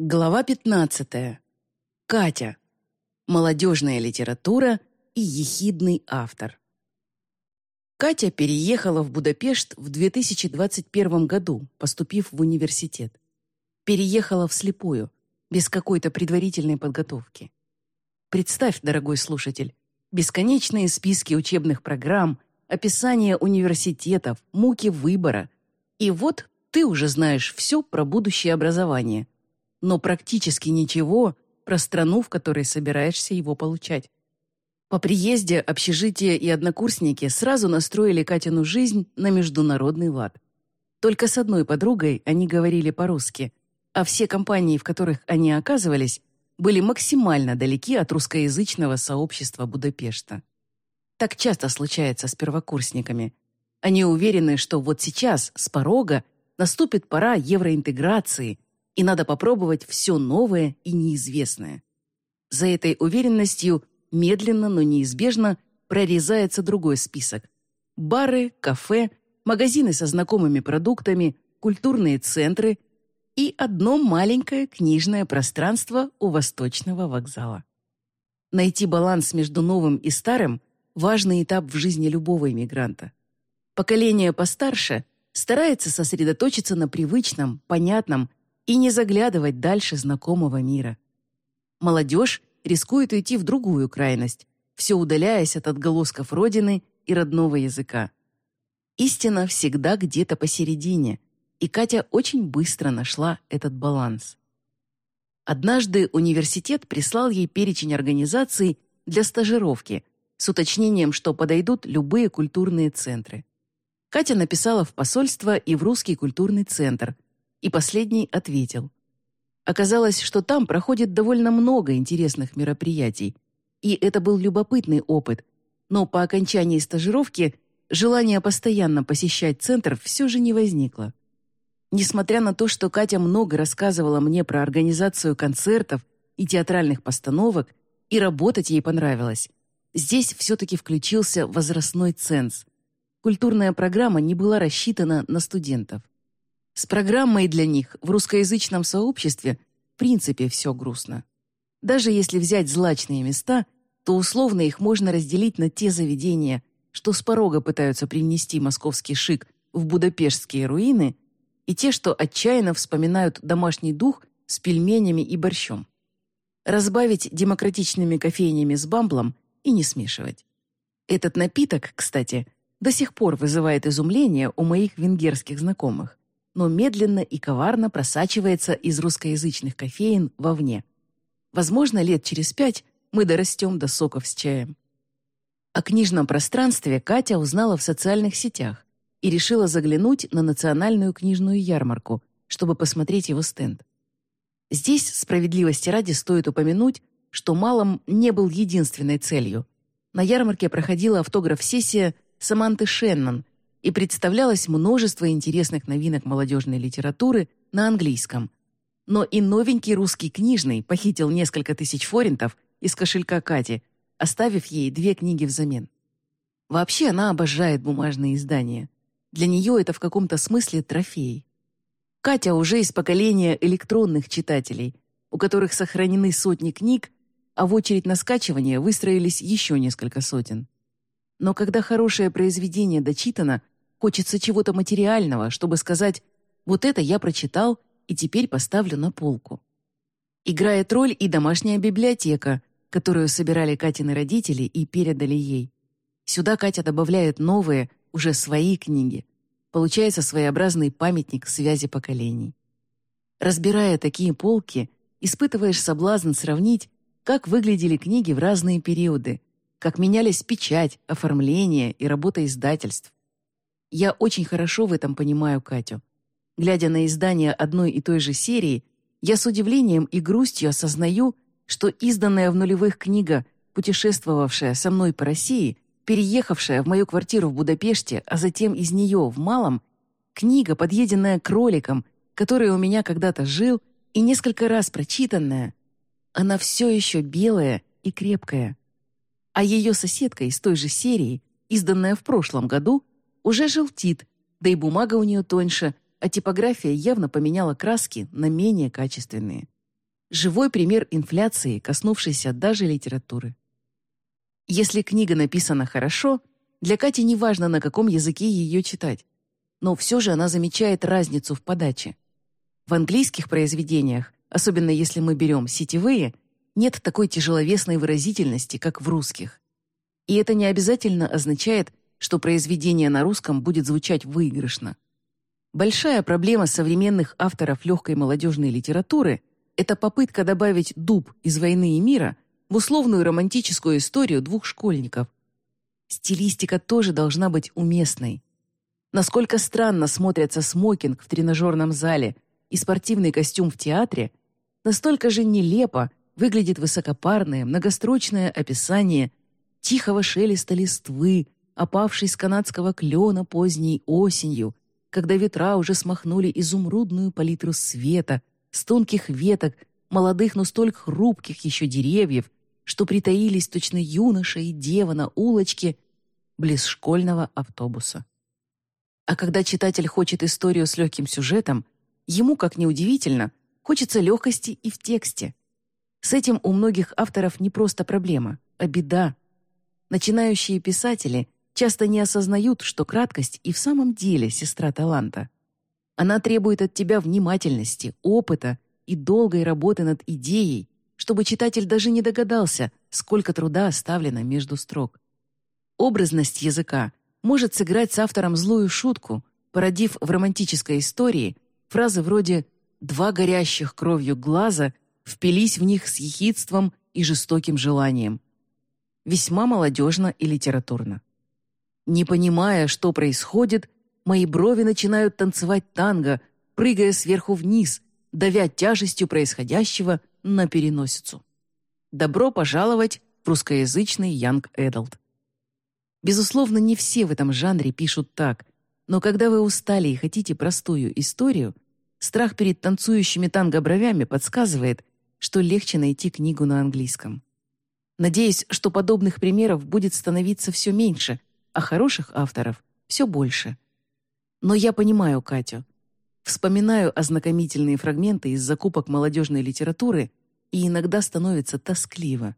Глава 15. Катя. Молодежная литература и ехидный автор. Катя переехала в Будапешт в 2021 году, поступив в университет. Переехала вслепую, без какой-то предварительной подготовки. Представь, дорогой слушатель, бесконечные списки учебных программ, описание университетов, муки выбора. И вот ты уже знаешь все про будущее образование – но практически ничего про страну, в которой собираешься его получать. По приезде общежитие и однокурсники сразу настроили Катину жизнь на международный лад. Только с одной подругой они говорили по-русски, а все компании, в которых они оказывались, были максимально далеки от русскоязычного сообщества Будапешта. Так часто случается с первокурсниками. Они уверены, что вот сейчас, с порога, наступит пора евроинтеграции – и надо попробовать все новое и неизвестное. За этой уверенностью медленно, но неизбежно прорезается другой список. Бары, кафе, магазины со знакомыми продуктами, культурные центры и одно маленькое книжное пространство у Восточного вокзала. Найти баланс между новым и старым – важный этап в жизни любого иммигранта. Поколение постарше старается сосредоточиться на привычном, понятном и не заглядывать дальше знакомого мира. Молодежь рискует уйти в другую крайность, все удаляясь от отголосков родины и родного языка. Истина всегда где-то посередине, и Катя очень быстро нашла этот баланс. Однажды университет прислал ей перечень организаций для стажировки с уточнением, что подойдут любые культурные центры. Катя написала в посольство и в Русский культурный центр – и последний ответил. Оказалось, что там проходит довольно много интересных мероприятий, и это был любопытный опыт, но по окончании стажировки желание постоянно посещать центр все же не возникло. Несмотря на то, что Катя много рассказывала мне про организацию концертов и театральных постановок, и работать ей понравилось, здесь все-таки включился возрастной ценз. Культурная программа не была рассчитана на студентов. С программой для них в русскоязычном сообществе в принципе все грустно. Даже если взять злачные места, то условно их можно разделить на те заведения, что с порога пытаются привнести московский шик в будапештские руины, и те, что отчаянно вспоминают домашний дух с пельменями и борщом. Разбавить демократичными кофейнями с бамблом и не смешивать. Этот напиток, кстати, до сих пор вызывает изумление у моих венгерских знакомых но медленно и коварно просачивается из русскоязычных кофеин вовне. Возможно, лет через пять мы дорастем до соков с чаем. О книжном пространстве Катя узнала в социальных сетях и решила заглянуть на национальную книжную ярмарку, чтобы посмотреть его стенд. Здесь, справедливости ради, стоит упомянуть, что Малом не был единственной целью. На ярмарке проходила автограф-сессия Саманты Шеннон, и представлялось множество интересных новинок молодежной литературы на английском. Но и новенький русский книжный похитил несколько тысяч форинтов из кошелька Кати, оставив ей две книги взамен. Вообще она обожает бумажные издания. Для нее это в каком-то смысле трофей. Катя уже из поколения электронных читателей, у которых сохранены сотни книг, а в очередь на скачивание выстроились еще несколько сотен. Но когда хорошее произведение дочитано, хочется чего-то материального, чтобы сказать «вот это я прочитал и теперь поставлю на полку». Играет роль и домашняя библиотека, которую собирали Катины родители и передали ей. Сюда Катя добавляет новые, уже свои книги. Получается своеобразный памятник связи поколений. Разбирая такие полки, испытываешь соблазн сравнить, как выглядели книги в разные периоды, как менялись печать, оформление и работа издательств. Я очень хорошо в этом понимаю Катю. Глядя на издание одной и той же серии, я с удивлением и грустью осознаю, что изданная в нулевых книга, путешествовавшая со мной по России, переехавшая в мою квартиру в Будапеште, а затем из нее в Малом, книга, подъеденная кроликом, который у меня когда-то жил, и несколько раз прочитанная, она все еще белая и крепкая а ее соседка из той же серии, изданная в прошлом году, уже желтит, да и бумага у нее тоньше, а типография явно поменяла краски на менее качественные. живой пример инфляции, коснувшийся даже литературы. Если книга написана хорошо, для Кати не важно, на каком языке ее читать, но все же она замечает разницу в подаче. В английских произведениях, особенно если мы берем сетевые, нет такой тяжеловесной выразительности, как в русских. И это не обязательно означает, что произведение на русском будет звучать выигрышно. Большая проблема современных авторов легкой молодежной литературы – это попытка добавить дуб из «Войны и мира» в условную романтическую историю двух школьников. Стилистика тоже должна быть уместной. Насколько странно смотрятся смокинг в тренажерном зале и спортивный костюм в театре, настолько же нелепо выглядит высокопарное, многострочное описание тихого шелеста листвы, опавшей с канадского клена поздней осенью, когда ветра уже смахнули изумрудную палитру света с тонких веток, молодых, но столь хрупких еще деревьев, что притаились точно юноша и дева на улочке близ школьного автобуса. А когда читатель хочет историю с легким сюжетом, ему, как ни удивительно, хочется легкости и в тексте. С этим у многих авторов не просто проблема, а беда. Начинающие писатели часто не осознают, что краткость и в самом деле сестра таланта. Она требует от тебя внимательности, опыта и долгой работы над идеей, чтобы читатель даже не догадался, сколько труда оставлено между строк. Образность языка может сыграть с автором злую шутку, породив в романтической истории фразы вроде «два горящих кровью глаза впились в них с ехидством и жестоким желанием». Весьма молодежно и литературно. Не понимая, что происходит, мои брови начинают танцевать танго, прыгая сверху вниз, давя тяжестью происходящего на переносицу. Добро пожаловать в русскоязычный Young Adult. Безусловно, не все в этом жанре пишут так, но когда вы устали и хотите простую историю, страх перед танцующими танго-бровями подсказывает, что легче найти книгу на английском. Надеюсь, что подобных примеров будет становиться все меньше, а хороших авторов все больше. Но я понимаю Катю. Вспоминаю ознакомительные фрагменты из закупок молодежной литературы, и иногда становится тоскливо.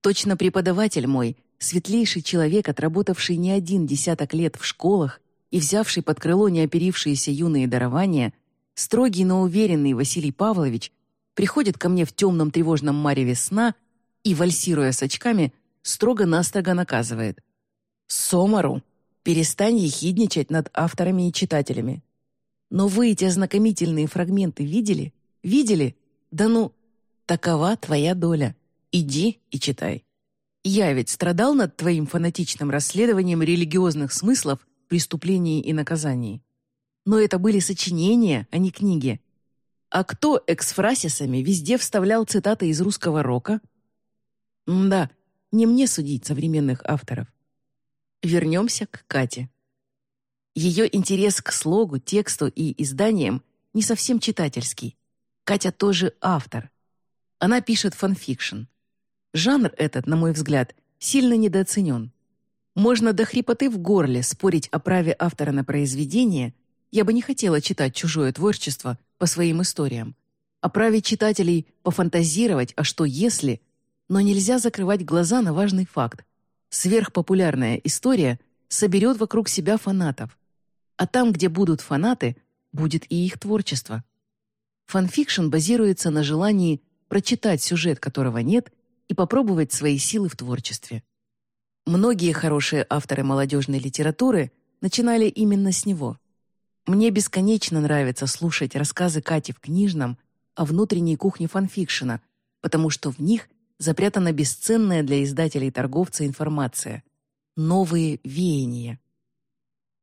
Точно преподаватель мой светлейший человек, отработавший не один десяток лет в школах и взявший под крыло неоперившиеся юные дарования, строгий, но уверенный Василий Павлович приходит ко мне в темном тревожном мареве сна и, вальсируя с очками, строго-настрого наказывает. «Сомару, перестань ехидничать над авторами и читателями. Но вы эти ознакомительные фрагменты видели? Видели? Да ну, такова твоя доля. Иди и читай». Я ведь страдал над твоим фанатичным расследованием религиозных смыслов преступлений и наказаний. Но это были сочинения, а не книги. А кто эксфрасисами везде вставлял цитаты из русского рока? М да, не мне судить современных авторов. Вернемся к Кате. Ее интерес к слогу, тексту и изданиям не совсем читательский. Катя тоже автор. Она пишет фанфикшн. Жанр этот, на мой взгляд, сильно недооценен. Можно до хрипоты в горле спорить о праве автора на произведение, я бы не хотела читать чужое творчество по своим историям, о праве читателей пофантазировать, а что если, но нельзя закрывать глаза на важный факт. Сверхпопулярная история соберет вокруг себя фанатов. А там, где будут фанаты, будет и их творчество. Фанфикшн базируется на желании прочитать сюжет, которого нет, и попробовать свои силы в творчестве. Многие хорошие авторы молодежной литературы начинали именно с него. Мне бесконечно нравится слушать рассказы Кати в книжном о внутренней кухне фанфикшена, потому что в них запрятана бесценная для издателей и торговца информация. Новые веяния.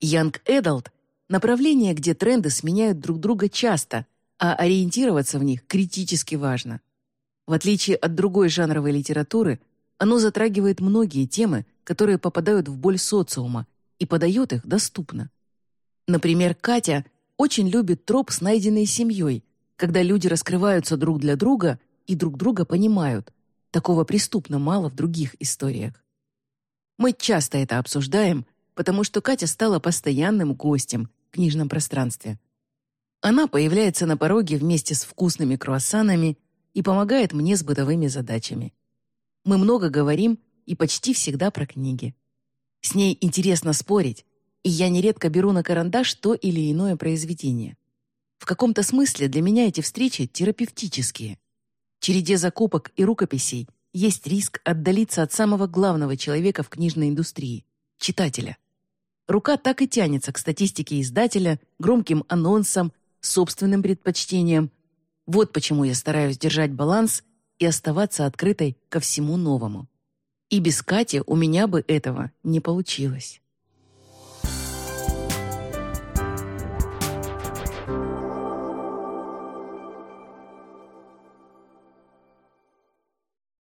Young Adult — направление, где тренды сменяют друг друга часто, а ориентироваться в них критически важно. В отличие от другой жанровой литературы, оно затрагивает многие темы, которые попадают в боль социума, и подает их доступно. Например, Катя очень любит троп с найденной семьей, когда люди раскрываются друг для друга и друг друга понимают. Такого преступно мало в других историях. Мы часто это обсуждаем, потому что Катя стала постоянным гостем в книжном пространстве. Она появляется на пороге вместе с вкусными круассанами и помогает мне с бытовыми задачами. Мы много говорим и почти всегда про книги. С ней интересно спорить, и я нередко беру на карандаш то или иное произведение. В каком-то смысле для меня эти встречи терапевтические. Череде закупок и рукописей есть риск отдалиться от самого главного человека в книжной индустрии — читателя. Рука так и тянется к статистике издателя, громким анонсам, собственным предпочтениям. Вот почему я стараюсь держать баланс и оставаться открытой ко всему новому. И без Кати у меня бы этого не получилось.